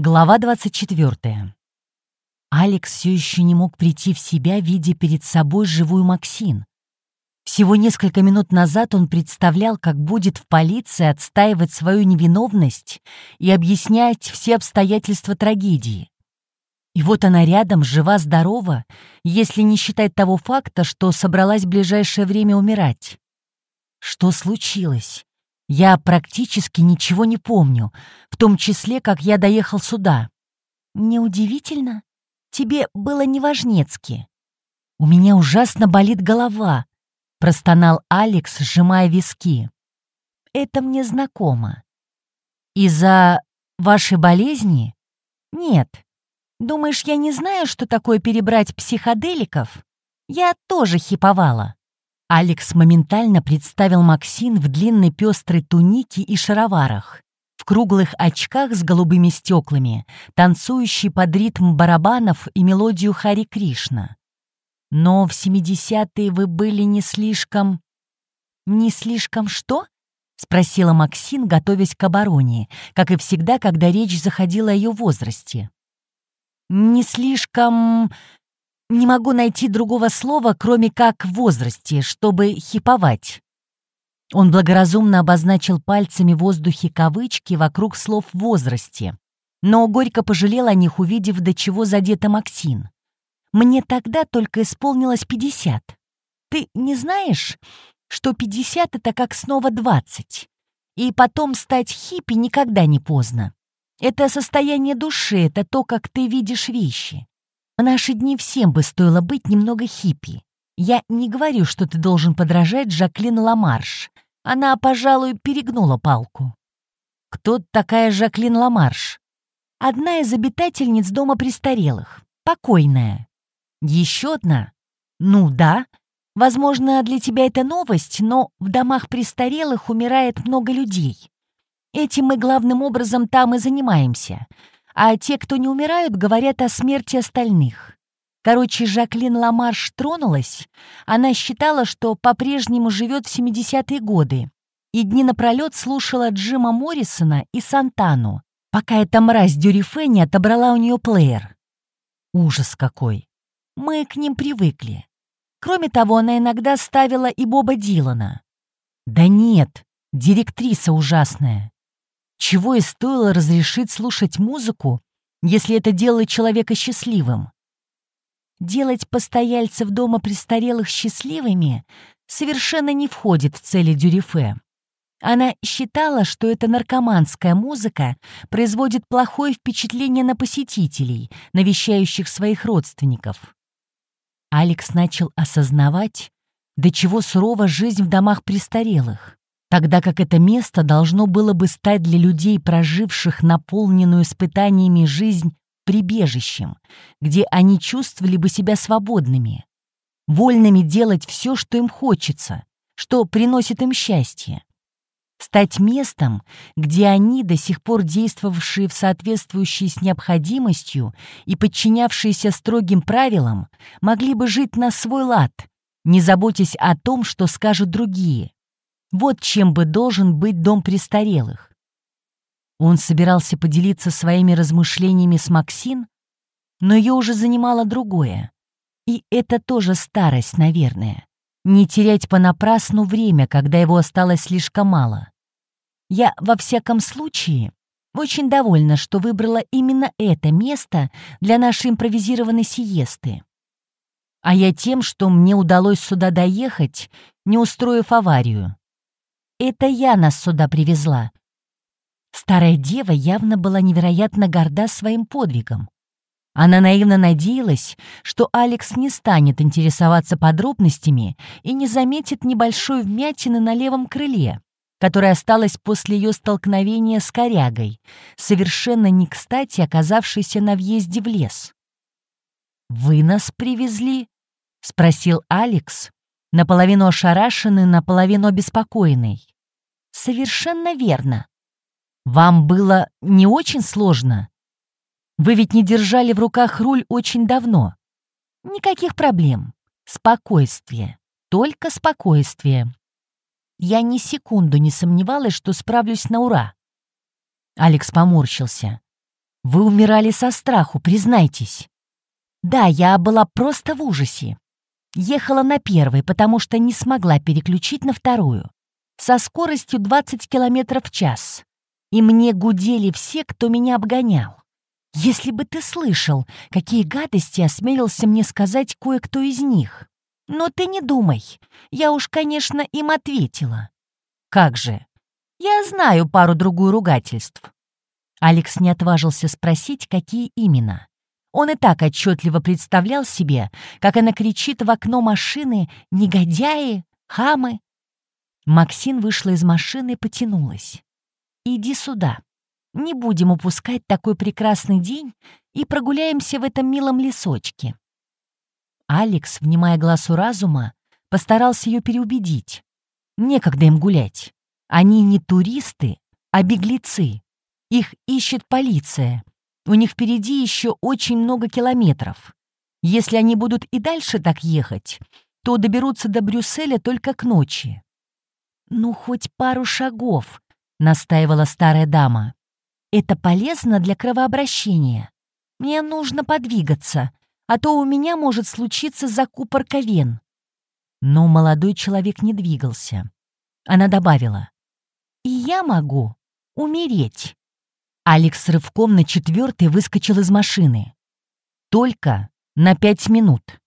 Глава 24. Алекс все еще не мог прийти в себя, видя перед собой живую Максин. Всего несколько минут назад он представлял, как будет в полиции отстаивать свою невиновность и объяснять все обстоятельства трагедии. И вот она рядом, жива-здорова, если не считать того факта, что собралась в ближайшее время умирать. Что случилось? Я практически ничего не помню, в том числе, как я доехал сюда. Неудивительно. Тебе было неважнецки. У меня ужасно болит голова, простонал Алекс, сжимая виски. Это мне знакомо. Из-за вашей болезни? Нет. Думаешь, я не знаю, что такое перебрать психоделиков? Я тоже хиповала. Алекс моментально представил Максин в длинной пестрой тунике и шароварах, в круглых очках с голубыми стеклами, танцующий под ритм барабанов и мелодию Хари Кришна. Но в 70-е вы были не слишком... Не слишком что? — спросила Максин, готовясь к обороне, как и всегда, когда речь заходила о ее возрасте. «Не слишком... Не могу найти другого слова, кроме как в возрасте, чтобы хиповать. Он благоразумно обозначил пальцами в воздухе кавычки вокруг слов «в возрасте», но горько пожалел о них, увидев, до чего задета Максин. «Мне тогда только исполнилось пятьдесят. Ты не знаешь, что пятьдесят — это как снова двадцать? И потом стать хиппи никогда не поздно. Это состояние души, это то, как ты видишь вещи. В наши дни всем бы стоило быть немного хиппи. Я не говорю, что ты должен подражать Жаклин Ламарш. Она, пожалуй, перегнула палку. Кто такая Жаклин Ламарш? Одна из обитательниц дома престарелых. Покойная. Еще одна? Ну да. Возможно, для тебя это новость, но в домах престарелых умирает много людей. Этим мы главным образом там и занимаемся а те, кто не умирают, говорят о смерти остальных. Короче, Жаклин Ламарш тронулась. Она считала, что по-прежнему живет в 70-е годы. И дни напролет слушала Джима Моррисона и Сантану, пока эта мразь Дюрифе не отобрала у нее плеер. Ужас какой. Мы к ним привыкли. Кроме того, она иногда ставила и Боба Дилана. Да нет, директриса ужасная. Чего и стоило разрешить слушать музыку, если это делает человека счастливым? Делать постояльцев дома престарелых счастливыми совершенно не входит в цели Дюрифе. Она считала, что эта наркоманская музыка производит плохое впечатление на посетителей, навещающих своих родственников. Алекс начал осознавать, до чего сурова жизнь в домах престарелых тогда как это место должно было бы стать для людей, проживших наполненную испытаниями жизнь, прибежищем, где они чувствовали бы себя свободными, вольными делать все, что им хочется, что приносит им счастье. Стать местом, где они, до сих пор действовавшие в соответствующей с необходимостью и подчинявшиеся строгим правилам, могли бы жить на свой лад, не заботясь о том, что скажут другие, вот чем бы должен быть дом престарелых. Он собирался поделиться своими размышлениями с Максин, но ее уже занимало другое. И это тоже старость, наверное. Не терять понапрасну время, когда его осталось слишком мало. Я, во всяком случае, очень довольна, что выбрала именно это место для нашей импровизированной сиесты. А я тем, что мне удалось сюда доехать, не устроив аварию. Это я нас сюда привезла». Старая дева явно была невероятно горда своим подвигом. Она наивно надеялась, что Алекс не станет интересоваться подробностями и не заметит небольшой вмятины на левом крыле, которая осталась после ее столкновения с корягой, совершенно не кстати оказавшейся на въезде в лес. «Вы нас привезли?» — спросил Алекс, наполовину ошарашенный, наполовину обеспокоенный. «Совершенно верно. Вам было не очень сложно? Вы ведь не держали в руках руль очень давно. Никаких проблем. Спокойствие. Только спокойствие. Я ни секунду не сомневалась, что справлюсь на ура. Алекс поморщился. Вы умирали со страху, признайтесь. Да, я была просто в ужасе. Ехала на первой, потому что не смогла переключить на вторую. Со скоростью 20 км в час. И мне гудели все, кто меня обгонял. Если бы ты слышал, какие гадости осмелился мне сказать кое-кто из них. Но ты не думай. Я уж, конечно, им ответила. Как же? Я знаю пару-другую ругательств. Алекс не отважился спросить, какие именно. Он и так отчетливо представлял себе, как она кричит в окно машины «Негодяи! Хамы!». Максин вышла из машины и потянулась. «Иди сюда. Не будем упускать такой прекрасный день и прогуляемся в этом милом лесочке». Алекс, внимая глазу разума, постарался ее переубедить. Некогда им гулять. Они не туристы, а беглецы. Их ищет полиция. У них впереди еще очень много километров. Если они будут и дальше так ехать, то доберутся до Брюсселя только к ночи. «Ну, хоть пару шагов», — настаивала старая дама. «Это полезно для кровообращения. Мне нужно подвигаться, а то у меня может случиться закупорка вен». Но молодой человек не двигался. Она добавила. «И я могу умереть». Алекс рывком на четвертый выскочил из машины. Только на пять минут.